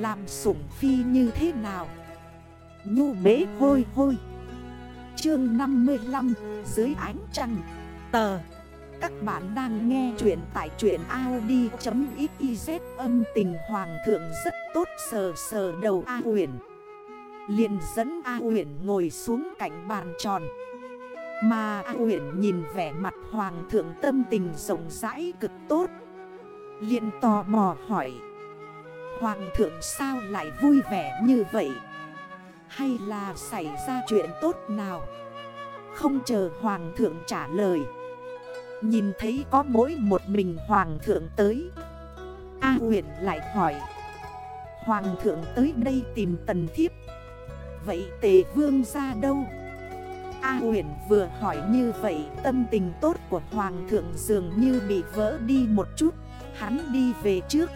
Làm sủng phi như thế nào? Nhu bế hôi hôi. Chương 55 Dưới ánh trăng. Tờ. Các bạn đang nghe chuyện tại chuyện Audi.xyz Âm tình hoàng thượng rất tốt, sờ sờ đầu A huyền liền dẫn A uyển ngồi xuống cạnh bàn tròn. Mà A uyển nhìn vẻ mặt hoàng thượng tâm tình rộng rãi cực tốt. Liền tò mò hỏi. Hoàng thượng sao lại vui vẻ như vậy? Hay là xảy ra chuyện tốt nào? Không chờ hoàng thượng trả lời. Nhìn thấy có mỗi một mình hoàng thượng tới. A huyền lại hỏi. Hoàng thượng tới đây tìm tần thiếp. Vậy tề vương ra đâu? A huyền vừa hỏi như vậy, Tâm tình tốt của hoàng thượng dường như bị vỡ đi một chút. Hắn đi về trước.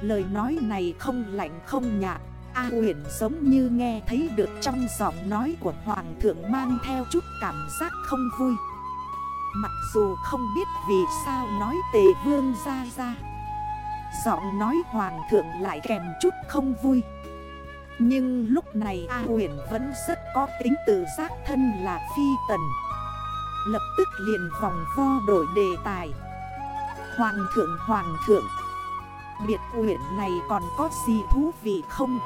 Lời nói này không lạnh không nhạt. A huyền giống như nghe thấy được trong giọng nói của Hoàng thượng mang theo chút cảm giác không vui. Mặc dù không biết vì sao nói tề vương ra ra, Giọng nói Hoàng thượng lại kèm chút không vui. Nhưng lúc này A huyền vẫn rất có tính tự giác thân là phi tần. Lập tức liền vòng vo đổi đề tài. Hoàng thượng hoàng thượng. Biệt quyển này còn có gì thú vị không?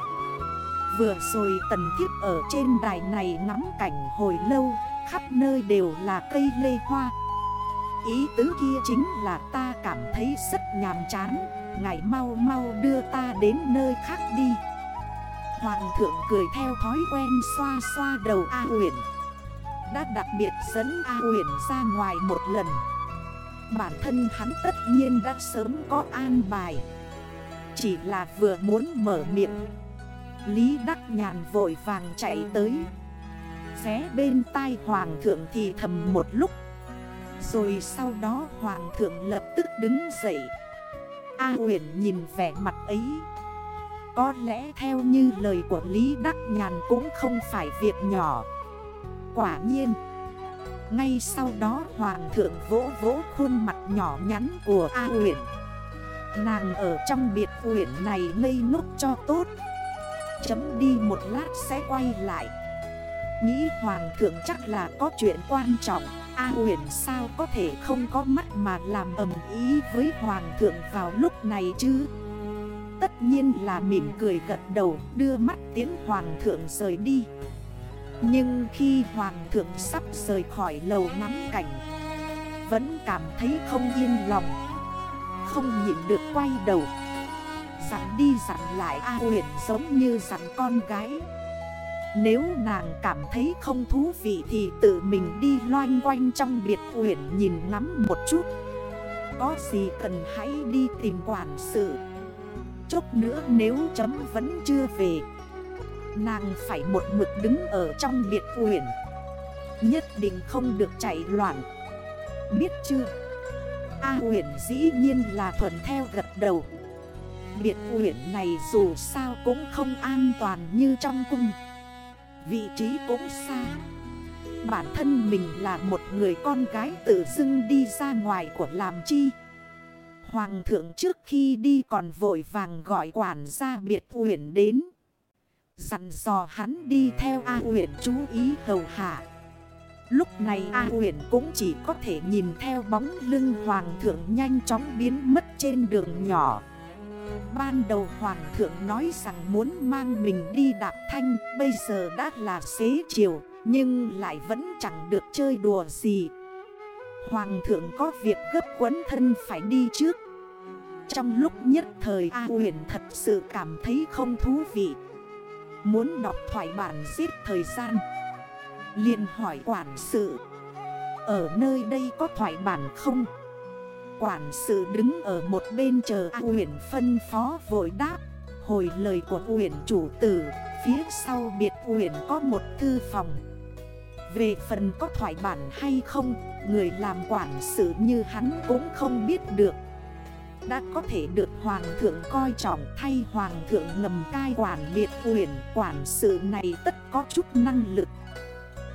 Vừa rồi tần thiếp ở trên đài này ngắm cảnh hồi lâu, Khắp nơi đều là cây lê hoa. Ý tứ kia chính là ta cảm thấy rất nhàm chán, Ngài mau mau đưa ta đến nơi khác đi. Hoàng thượng cười theo thói quen xoa xoa đầu A uyển. Đã đặc biệt dẫn A uyển ra ngoài một lần. Bản thân hắn tất nhiên đã sớm có an bài. Chỉ là vừa muốn mở miệng. Lý Đắc Nhàn vội vàng chạy tới. Xé bên tai Hoàng thượng thì thầm một lúc. Rồi sau đó Hoàng thượng lập tức đứng dậy. A huyền nhìn vẻ mặt ấy. Có lẽ theo như lời của Lý Đắc Nhàn cũng không phải việc nhỏ. Quả nhiên, ngay sau đó hoàng thượng vỗ vỗ khuôn mặt nhỏ nhắn của A huyện Nàng ở trong biệt huyện này ngây ngốc cho tốt. Chấm đi một lát sẽ quay lại. Nghĩ hoàng thượng chắc là có chuyện quan trọng. A huyện sao có thể không có mắt mà làm ầm ý với hoàng thượng vào lúc này chứ? Tất nhiên là mỉm cười gật đầu, đưa mắt tiến hoàng thượng rời đi. Nhưng khi hoàng thượng sắp rời khỏi lầu ngắm cảnh, Vẫn cảm thấy không yên lòng. Không nhịn được quay đầu. Dặn đi dặn lại, A huyền giống như dặn con gái. Nếu nàng cảm thấy không thú vị thì tự mình đi loanh quanh trong biệt huyền nhìn ngắm một chút. Có gì cần hãy đi tìm quản sự. Chút nữa nếu chấm vẫn chưa về, Nàng phải một mực đứng ở trong biệt huyền. Nhất định không được chạy loạn. Biết chưa? A huyền dĩ nhiên là thuận theo gật đầu. Biệt huyền này dù sao cũng không an toàn như trong cung. Vị trí cũng xa. Bản thân mình là một người con gái tự dưng đi ra ngoài của làm chi. Hoàng thượng trước khi đi còn vội vàng gọi quản gia biệt huyền đến. Dặn dò hắn đi theo A huyện chú ý hầu hạ. Lúc này A huyện cũng chỉ có thể nhìn theo bóng lưng hoàng thượng nhanh chóng biến mất trên đường nhỏ. Ban đầu hoàng thượng nói rằng muốn mang mình đi đạp thanh, Bây giờ đã là xế chiều, Nhưng lại vẫn chẳng được chơi đùa gì. Hoàng thượng có việc gấp quấn thân phải đi trước. Trong lúc nhất thời A huyền thật sự cảm thấy không thú vị. Muốn đọc thoại bản giết thời gian liền hỏi quản sự, Ở nơi đây có thoại bản không? Quản sự đứng ở một bên chờ huyện phân phó vội đáp. Hồi lời của huyện chủ tử, Phía sau biệt huyện có một thư phòng. Về phần có thoại bản hay không, Người làm quản sự như hắn cũng không biết được. Đã có thể được hoàng thượng coi trọng thay hoàng thượng ngầm cai quản biệt huyền quản sự này tất có chút năng lực.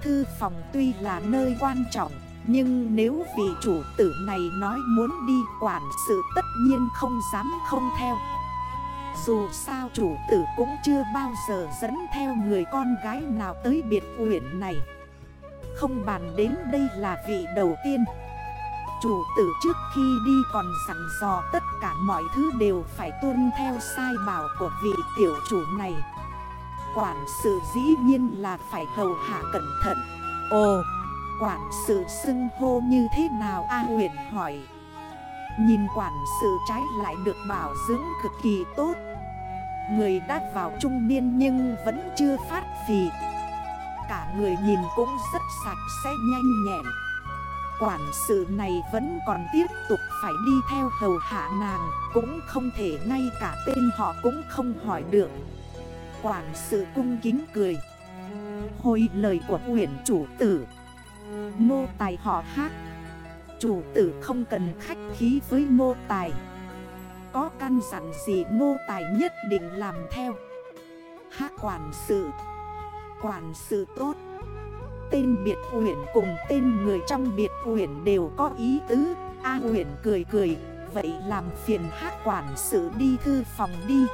Thư phòng tuy là nơi quan trọng, Nhưng nếu vị chủ tử này nói muốn đi quản sự tất nhiên không dám không theo. Dù sao chủ tử cũng chưa bao giờ dẫn theo người con gái nào tới biệt huyện này. Không bàn đến đây là vị đầu tiên. Chủ tử trước khi đi còn sẵn dò tất cả mọi thứ đều phải tuân theo sai bảo của vị tiểu chủ này. Quản sự dĩ nhiên là phải hầu hạ cẩn thận. Ồ, quản sự xưng hô như thế nào A huyền hỏi. Nhìn quản sự trái lại được bảo dưỡng cực kỳ tốt. Người đã vào trung niên nhưng vẫn chưa phát phì. Cả người nhìn cũng rất sạch sẽ nhanh nhẹn. Quản sự này vẫn còn tiếp tục phải đi theo hầu hạ nàng Cũng không thể ngay cả tên họ cũng không hỏi được Quản sự cung kính cười. Hồi lời của huyện chủ tử. Nô tài họ hát. Chủ tử không cần khách khí với nô tài. Có căn dặn gì nô tài nhất định làm theo. Hát quản sự. Quản sự tốt. Tên biệt huyện cùng tên người trong biệt huyện đều có ý tứ. A huyện cười cười. Vậy làm phiền hát quản sự đi thư phòng đi.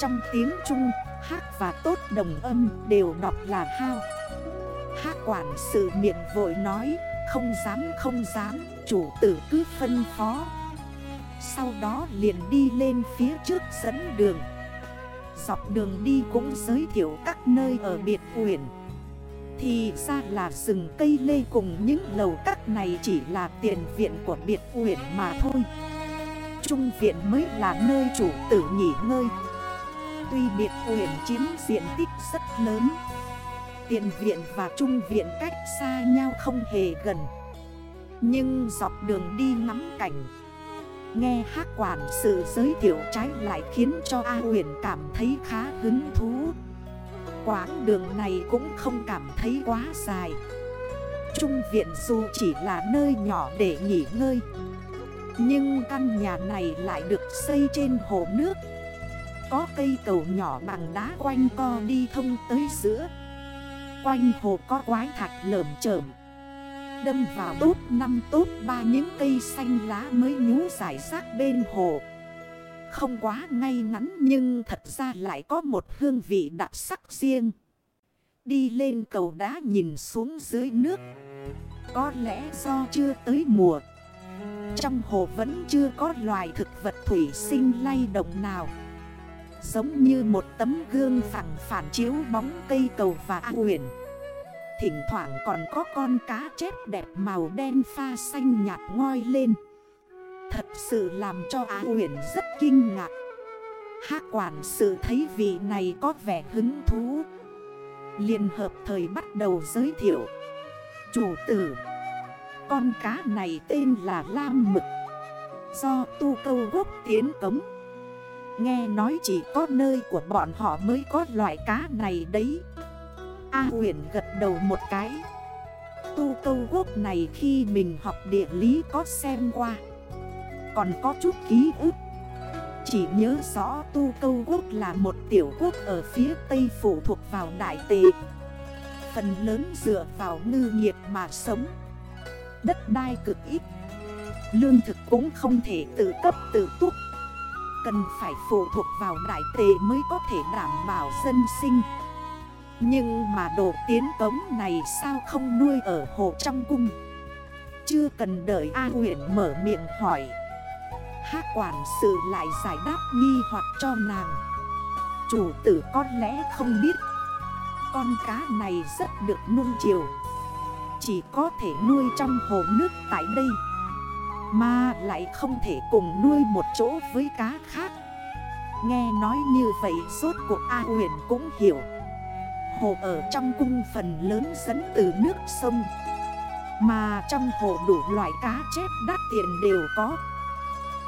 Trong tiếng Trung, Hát và tốt đồng âm đều đọc là hao. Hát quản sự miệng vội nói, Không dám không dám, Chủ tử cứ phân phó. Sau đó liền đi lên phía trước dẫn đường. Dọc đường đi cũng giới thiệu các nơi ở biệt huyện. Thì ra là rừng cây lê cùng những lầu các này chỉ là tiền viện của biệt huyện mà thôi. Trung viện mới là nơi chủ tử nghỉ ngơi. Tuy biệt huyện chiếm diện tích rất lớn. Tiền viện và trung viện cách xa nhau không hề gần. Nhưng dọc đường đi ngắm cảnh, Nghe hát quản sự giới thiệu trái lại khiến cho A huyền cảm thấy khá hứng thú. Quãng đường này cũng không cảm thấy quá dài. Trung viện dù chỉ là nơi nhỏ để nghỉ ngơi, Nhưng căn nhà này lại được xây trên hồ nước. Có cây cầu nhỏ bằng đá quanh co đi thông tới giữa. Quanh hồ có quái thạch lởm chởm. Đâm vào tốt năm tốt ba những cây xanh lá mới nhú giải rác bên hồ. Không quá ngay ngắn nhưng thật ra lại có một hương vị đặc sắc riêng. Đi lên cầu đá nhìn xuống dưới nước. Có lẽ do chưa tới mùa. Trong hồ vẫn chưa có loài thực vật thủy sinh lay động nào. Giống như một tấm gương phẳng phản chiếu bóng cây cầu và A huyền Thỉnh thoảng còn có con cá chép đẹp màu đen pha xanh nhạt ngoi lên. Thật sự làm cho Á huyền rất kinh ngạc. Hát quản sự thấy vị này có vẻ hứng thú. Liên hợp thời bắt đầu giới thiệu. Chủ tử. Con cá này tên là Lam Mực. Do tu câu gốc tiến cống. Nghe nói chỉ có nơi của bọn họ mới có loại cá này đấy. A huyền gật đầu một cái. Tu câu quốc này khi mình học địa lý có xem qua. Còn có chút ký ức. Chỉ nhớ rõ Tu câu quốc là một tiểu quốc ở phía tây phụ thuộc vào Đại Tề. Phần lớn dựa vào ngư nghiệp mà sống. Đất đai cực ít. Lương thực cũng không thể tự cấp tự túc. Cần phải phụ thuộc vào Đại tệ mới có thể đảm bảo dân sinh. Nhưng mà đồ tiến cống này sao không nuôi ở hồ trong cung? Chưa cần đợi A huyện mở miệng hỏi. Hát quản sự lại giải đáp nghi hoặc cho nàng. Chủ tử con lẽ không biết. Con cá này rất được nuông chiều. Chỉ có thể nuôi trong hồ nước tại đây. Mà lại không thể cùng nuôi một chỗ với cá khác. Nghe nói như vậy suốt cuộc A huyền cũng hiểu. Hồ ở trong cung phần lớn dẫn từ nước sông. Mà trong hồ đủ loại cá chép đắt tiền đều có.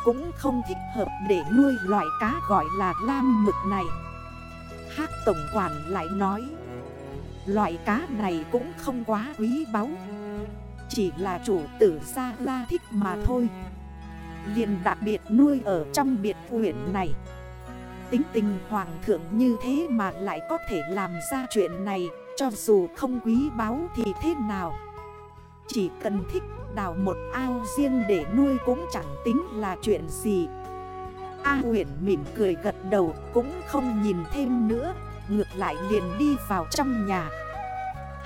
Cũng không thích hợp để nuôi loại cá gọi là lam mực này. Hát tổng quản lại nói, Loại cá này cũng không quá quý báu. Chỉ là chủ tử gia la thích mà thôi. Liền đặc biệt nuôi ở trong biệt huyện này. Tính tình hoàng thượng như thế mà lại có thể làm ra chuyện này, Cho dù không quý báu thì thế nào? Chỉ cần thích đào một ao riêng để nuôi cũng chẳng tính là chuyện gì. A huyền mỉm cười gật đầu cũng không nhìn thêm nữa, Ngược lại liền đi vào trong nhà.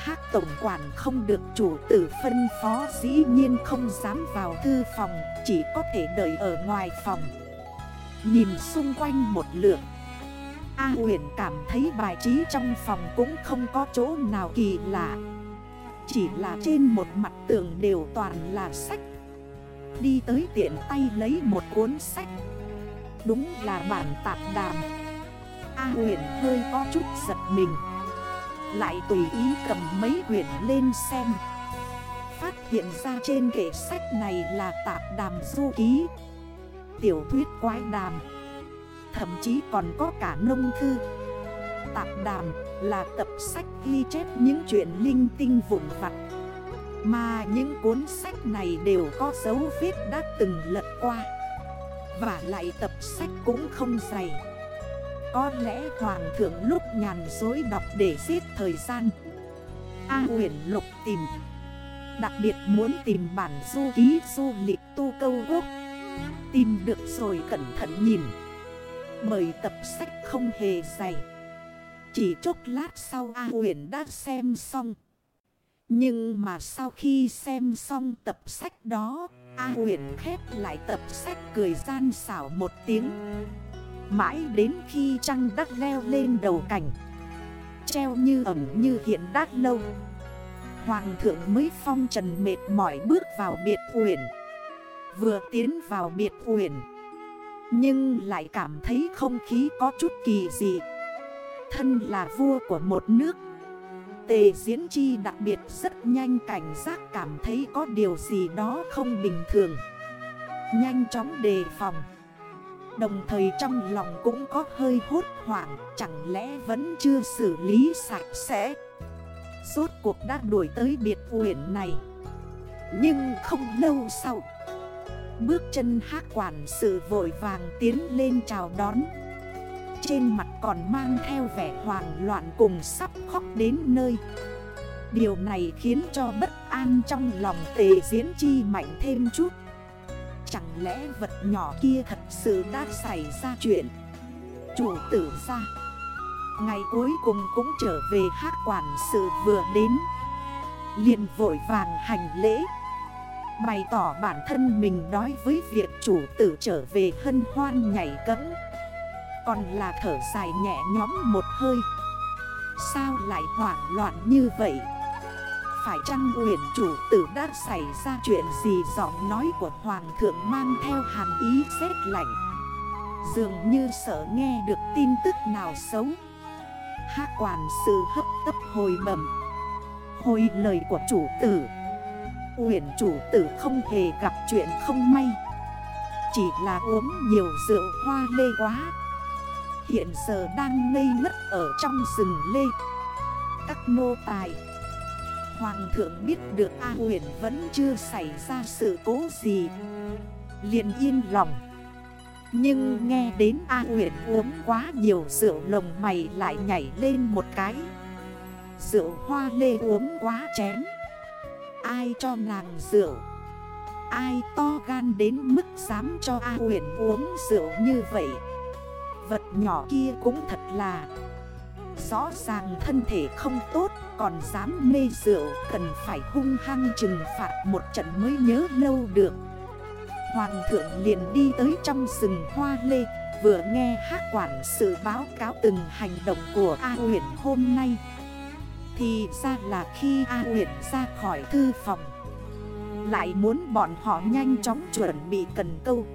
Hát tổng quản không được chủ tử phân phó, dĩ nhiên không dám vào thư phòng, Chỉ có thể đợi ở ngoài phòng. Nhìn xung quanh một lượt. A huyền cảm thấy bài trí trong phòng cũng không có chỗ nào kỳ lạ. Chỉ là trên một mặt tường đều toàn là sách. Đi tới tiện tay lấy một cuốn sách. Đúng là bản tạp đàm. A huyền hơi có chút giật mình. Lại tùy ý cầm mấy quyển lên xem. Phát hiện ra trên kệ sách này là tạp đàm du ký. Tiểu thuyết quái đàm. Thậm chí còn có cả nông thư. Tạp đàm là tập sách ghi chép những chuyện linh tinh vụn vặt. Mà những cuốn sách này đều có dấu viết đã từng lật qua. Và lại tập sách cũng không dày. Có lẽ hoàng thượng lúc nhàn dối đọc để giết thời gian. A huyền lục tìm. Đặc biệt muốn tìm bản du ký du lịch tu câu quốc. Tìm được rồi cẩn thận nhìn. Bởi tập sách không hề dày. Chỉ chốc lát sau A huyền đã xem xong. Nhưng mà sau khi xem xong tập sách đó, A huyền khép lại tập sách cười gian xảo một tiếng. Mãi đến khi trăng đắt leo lên đầu cảnh Treo như ẩm như hiện đát lâu. Hoàng thượng mới phong trần mệt mỏi bước vào biệt huyển Vừa tiến vào biệt huyển Nhưng lại cảm thấy không khí có chút kỳ dị. Thân là vua của một nước, Tề diễn chi đặc biệt rất nhanh cảnh giác cảm thấy có điều gì đó không bình thường. Nhanh chóng đề phòng. Đồng thời trong lòng cũng có hơi hốt hoảng, Chẳng lẽ vẫn chưa xử lý sạch sẽ? Rốt cuộc đã đuổi tới biệt huyện này. Nhưng không lâu sau, Bước chân hát quản sự vội vàng tiến lên chào đón. Trên mặt còn mang theo vẻ hoảng loạn cùng sắp khóc đến nơi. Điều này khiến cho bất an trong lòng tề diễn chi mạnh thêm chút. Chẳng lẽ vật nhỏ kia thật sự đã xảy ra chuyện. Chủ tử ra. Ngày cuối cùng cũng trở về hát quản sự vừa đến. Liền vội vàng hành lễ. Bày tỏ bản thân mình đối với việc chủ tử trở về hân hoan nhảy cấm Còn là thở dài nhẹ nhóm một hơi. Sao lại hoảng loạn như vậy? Phải chăng huyền chủ tử đã xảy ra chuyện gì? Giọng nói của hoàng thượng mang theo hàn ý xét lạnh. Dường như sợ nghe được tin tức nào xấu. Hát quản sự hấp tấp hồi bẩm Hồi lời của chủ tử. Uyển chủ tử không hề gặp chuyện không may. Chỉ là uống nhiều rượu hoa lê quá. Hiện giờ đang ngây ngất ở trong rừng lê. Các nô tài Hoàng thượng biết được A huyền vẫn chưa xảy ra sự cố gì. Liền yên lòng. Nhưng nghe đến A huyền uống quá nhiều rượu lồng mày lại nhảy lên một cái. Rượu hoa lê uống quá chén. Ai cho nàng rượu? Ai to gan đến mức dám cho A huyền uống rượu như vậy? Vật nhỏ kia cũng thật là Rõ ràng thân thể không tốt, Còn dám mê rượu, Cần phải hung hăng trừng phạt một trận mới nhớ lâu được. Hoàng thượng liền đi tới trong rừng hoa lê, Vừa nghe hát quản sự báo cáo từng hành động của A huyền hôm nay. Thì ra là khi A Huyền ra khỏi thư phòng, Lại muốn bọn họ nhanh chóng chuẩn bị cần câu.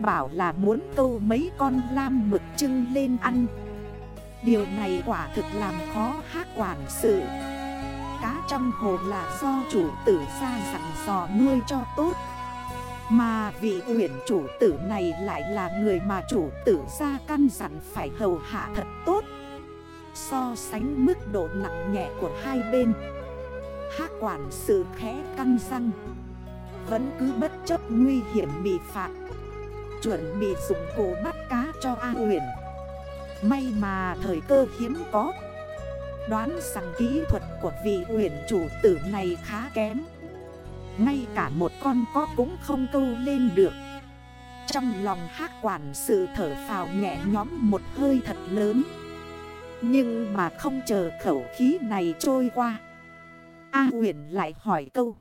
Bảo là muốn câu mấy con lam mực trưng lên ăn. Điều này quả thực làm khó hát quản sự. Cá trong hồ là do chủ tử ra dặn dò nuôi cho tốt. Mà vị huyện chủ tử này lại là người mà chủ tử ra căn dặn phải hầu hạ thật tốt. So sánh mức độ nặng nhẹ của hai bên, Hát quản sự khẽ căng răng. Vẫn cứ bất chấp nguy hiểm bị phạt, Chuẩn bị dùng cổ bắt cá cho A huyền May mà thời cơ hiếm có. Đoán rằng kỹ thuật của vị huyền chủ tử này khá kém. Ngay cả một con có cũng không câu lên được. Trong lòng hát quản sự thở phào nhẹ nhóm một hơi thật lớn. Nhưng mà không chờ khẩu khí này trôi qua. A huyền lại hỏi câu.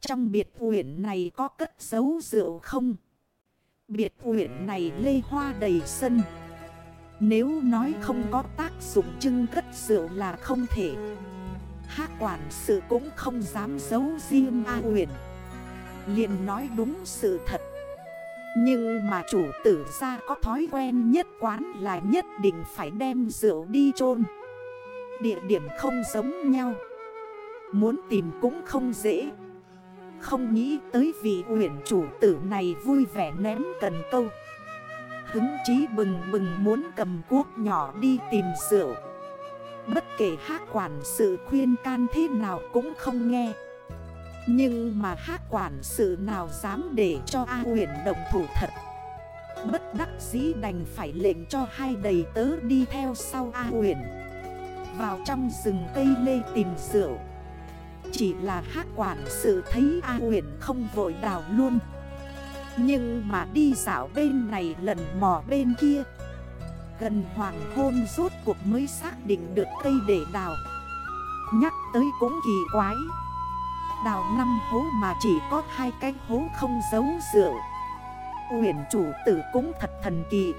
Trong biệt huyền này có cất giấu rượu không? Biệt huyền này lê hoa đầy sân. Nếu nói không có tác dụng trưng cất rượu là không thể. Hát quản sự cũng không dám giấu riêng A huyền. Liền nói đúng sự thật. Nhưng mà chủ tử ra có thói quen nhất quán là nhất định phải đem rượu đi chôn. Địa điểm không giống nhau. Muốn tìm cũng không dễ. Không nghĩ tới vị huyện chủ tử này vui vẻ ném cần câu. Hứng chí bừng bừng muốn cầm cuốc nhỏ đi tìm rượu. Bất kể hát quản sự khuyên can thế nào cũng không nghe. Nhưng mà hát quản sự nào dám để cho A huyền đồng thủ thật? Bất đắc dĩ đành phải lệnh cho hai đầy tớ đi theo sau A huyền Vào trong rừng cây lê tìm rượu. Chỉ là hát quản sự thấy A huyền không vội đào luôn. Nhưng mà đi dạo bên này lần mò bên kia. Gần hoàng hôn rốt cuộc mới xác định được cây để đào. Nhắc tới cũng kỳ quái. Đào năm hố mà chỉ có hai cái hố không giấu rượu. Huyền chủ tử cũng thật thần kỳ.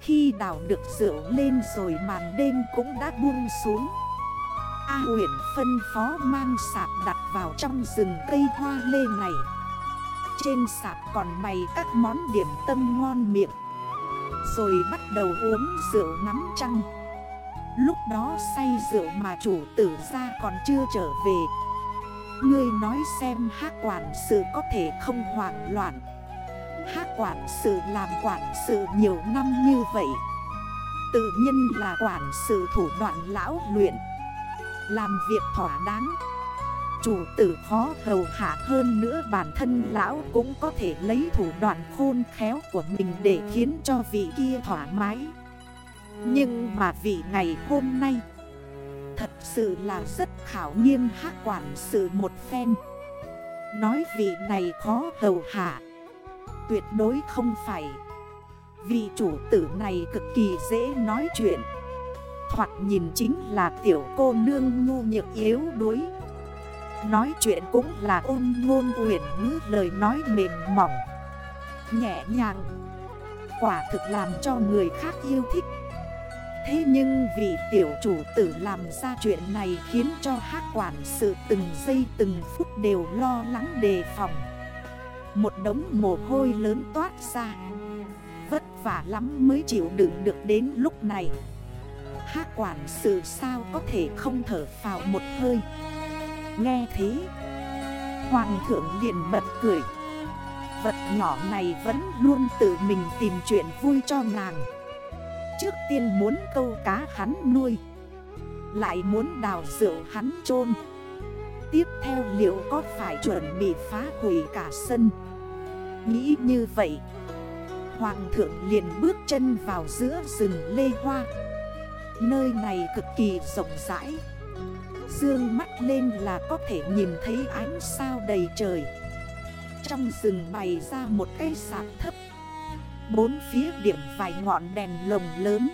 Khi đào được rượu lên rồi màn đêm cũng đã buông xuống. A huyện phân phó mang sạp đặt vào trong rừng cây hoa lê này. Trên sạp còn bày các món điểm tâm ngon miệng. Rồi bắt đầu uống rượu ngắm trăng. Lúc đó say rượu mà chủ tử ra còn chưa trở về. Ngươi nói xem hát quản sự có thể không hoảng loạn. Hát quản sự làm quản sự nhiều năm như vậy. Tự nhiên là quản sự thủ đoạn lão luyện. Làm việc thỏa đáng. Chủ tử khó hầu hạ hơn nữa bản thân lão cũng có thể lấy thủ đoạn khôn khéo của mình để khiến cho vị kia thoải mái. Nhưng mà vị ngày hôm nay, Thật sự là rất khảo nghiêm hát quản sự một phen. Nói vị này khó hầu hạ, Tuyệt đối không phải. Vị chủ tử này cực kỳ dễ nói chuyện. Thoạt nhìn chính là tiểu cô nương ngu nhược yếu đuối. Nói chuyện cũng là ôn ngôn huyền ngữ, lời nói mềm mỏng, Nhẹ nhàng. Quả thực làm cho người khác yêu thích. Thế nhưng vì tiểu chủ tử làm ra chuyện này khiến cho hát quản sự từng giây từng phút đều lo lắng đề phòng. Một đống mồ hôi lớn toát ra. Vất vả lắm mới chịu đựng được đến lúc này. Hát quản sự sao có thể không thở phào một hơi? Nghe thế, Hoàng thượng liền bật cười. Vật nhỏ này vẫn luôn tự mình tìm chuyện vui cho nàng. Trước tiên muốn câu cá hắn nuôi, Lại muốn đào rượu hắn chôn. Tiếp theo liệu có phải chuẩn bị phá hủy cả sân? Nghĩ như vậy, Hoàng thượng liền bước chân vào giữa rừng lê hoa. Nơi này cực kỳ rộng rãi. Dương mắt lên là có thể nhìn thấy ánh sao đầy trời. Trong rừng bày ra một cây sạp thấp. Bốn phía điểm vài ngọn đèn lồng lớn.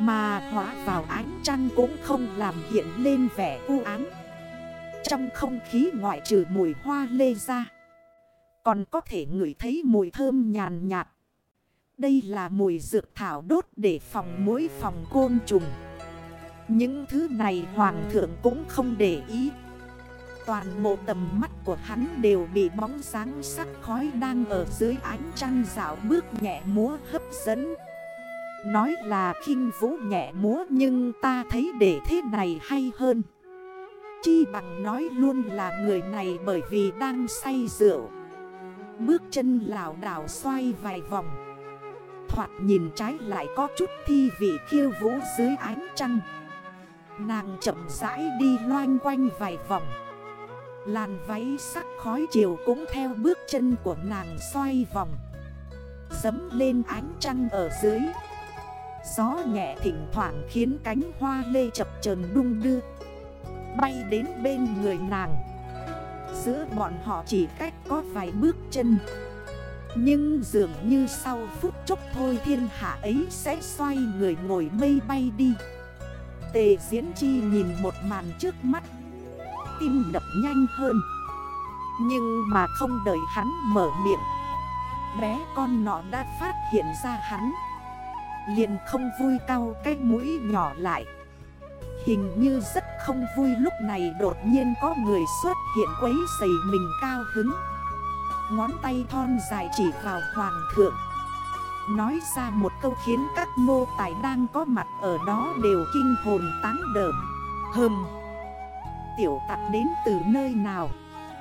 Mà hóa vào ánh trăng cũng không làm hiện lên vẻ u ám. Trong không khí ngoại trừ mùi hoa lê ra, Còn có thể ngửi thấy mùi thơm nhàn nhạt. Đây là mùi dược thảo đốt để phòng mũi phòng côn trùng những thứ này hoàng thượng cũng không để ý. Toàn bộ tầm mắt của hắn đều bị bóng sáng sắc khói đang ở dưới ánh trăng dạo bước nhẹ múa hấp dẫn. Nói là khinh vũ nhẹ múa nhưng ta thấy để thế này hay hơn. Chi bằng nói luôn là người này bởi vì đang say rượu. Bước chân lào đảo xoay vài vòng. Thoạt nhìn trái lại có chút thi vị khiêu vũ dưới ánh trăng. Nàng chậm rãi đi loanh quanh vài vòng. Làn váy sắc khói chiều cũng theo bước chân của nàng xoay vòng. Dấm lên ánh trăng ở dưới. Gió nhẹ thỉnh thoảng khiến cánh hoa lê chập chờn đung đưa. Bay đến bên người nàng. Giữa bọn họ chỉ cách có vài bước chân. Nhưng dường như sau phút chốc thôi thiên hạ ấy sẽ xoay người ngồi mây bay đi. Tề diễn chi nhìn một màn trước mắt. Tim đập nhanh hơn. Nhưng mà không đợi hắn mở miệng. Bé con nọ đã phát hiện ra hắn. Liền không vui cao cái mũi nhỏ lại. Hình như rất không vui lúc này đột nhiên có người xuất hiện quấy giày mình cao hứng. Ngón tay thon dài chỉ vào hoàng thượng. Nói ra một câu khiến các nô tài đang có mặt ở đó đều kinh hồn tán đợm Hừm. Tiểu tặc đến từ nơi nào?